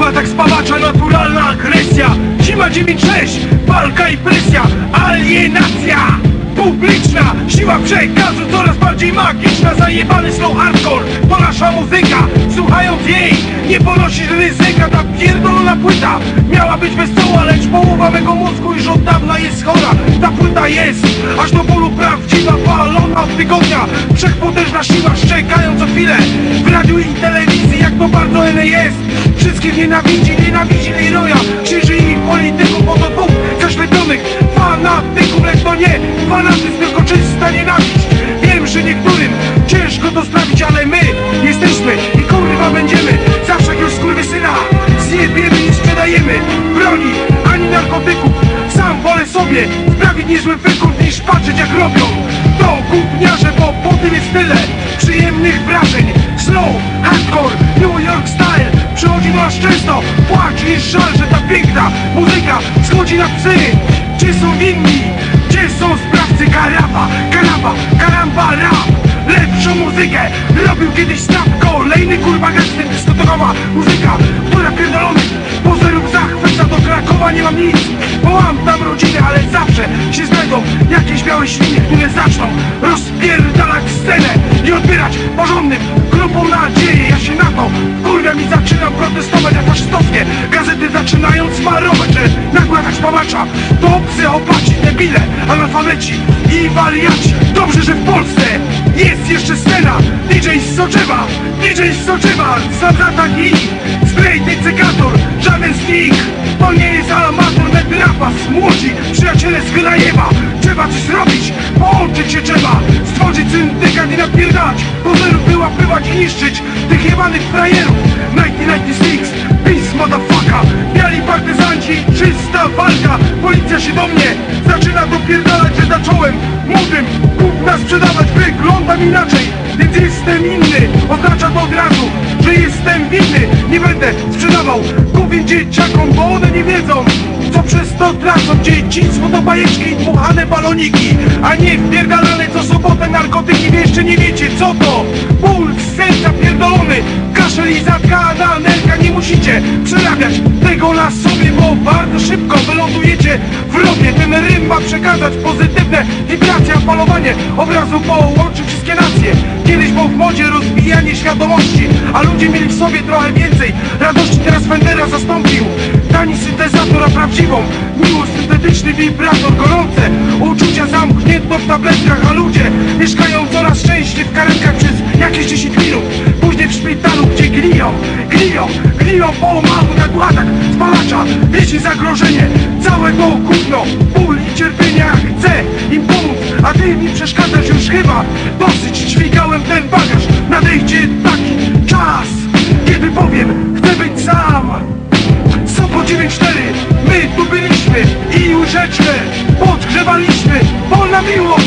Atak spawacza, naturalna agresja. Zima 9-6, walka i presja Alienacja Publiczna, siła przekazu coraz bardziej magiczna Zajebany slow hardcore, to nasza muzyka Słuchając jej, nie ponosisz ryzyka. Ta pierdolona płyta miała być wesoła Lecz połowa mego mózgu już od dawna jest chora. Ta płyta jest aż do bólu prawdziwa Walona od tygodnia, wszechpotężna siła Szczekając co chwilę. W radiu i telewizji Jak to bardzo ene jest Wszystkich nienawidzi, nienawidzi Leroya. Krzyży i Sprawić niezły wykurt niż patrzeć jak robią To gówniarze, bo po tym jest tyle Przyjemnych wrażeń Slow, hardcore, New York style Przychodzi do nas często Płacz i żal, że ta piękna muzyka Schodzi na psy Gdzie są winni? Gdzie są sprawcy? Karaba, karaba, karamba, rap Lepszą muzykę robił kiedyś snap Kolejny kurwa gangster dyskotowa muzyka Która pierdolonych pozorów zachwyca Do Krakowa nie mam nic. Bo mam tam rodzinę, ale zawsze się znajdą Jakieś białe świnie, które zaczną Rozpierdalać scenę I odbierać porządnym grupom nadzieję. Ja się na to kurwiam i zaczynam protestować Jak faszystowskie gazety zaczynają smarować Że nakładać pałacza To psychopaci, debile, analfabeci i wariaci. Dobrze, że w Polsce jest jeszcze scena! DJ z Soczewa, DJ z Soczewa Zadata i Spray, Dycykator Żaden z nich! To nie jest amator Net rapas, młodzi przyjaciele z Grajewa. Trzeba coś zrobić, połączyć się trzeba. Stworzyć syndykat i napierdalać Pozorów wyłapywać i niszczyć Tych jebanych frajerów. 1996, peace motherfucker. Biali partyzanci, czysta walka. Policja się do mnie zaczyna dopierdalać Że zacząłem młodym gówna sprzedawać Wyglądam inaczej, więc jestem inny Oznacza to od razu, że jestem winny. Nie będę sprzedawał. Głównie dzieciakom Bo one nie wiedzą, co przez to tracą. Dzieciństwo to bajeczki i dmuchane baloniki A nie wpierdalane co sobotę narkotyki. Wy jeszcze nie wiecie co to. Ból serca pierdolony Kaszel i zatka musicie przerabiać tego na sobie Bo bardzo szybko wylądujecie w robie Ten rym ma przekazać pozytywne wibracje falowanie obrazu połączy wszystkie nacje. Kiedyś było w modzie rozbijanie świadomości A ludzie mieli w sobie trochę więcej Radości. Teraz Fendera zastąpił Tani syntezator, a prawdziwą Miłość, syntetyczny wibrator, gorące Uczucia zamknięto w tabletkach A ludzie mieszkają coraz częściej w karetkach przez jakieś 10 minut. Później w szpitalu, gdzie gniją, gniją, gniją pomału na gładach spalacza Widzi zagrożenie, całe to gówno. Ból i cierpienia, chcę im pomóc A ty mi przeszkadzasz już chyba. Dosyć dźwigałem ten bagaż. Nadejdzie taki czas Kiedy powiem, chcę być sam. Sopot 9-4, my tu byliśmy i łyżeczkę podgrzewaliśmy. Wolna miłość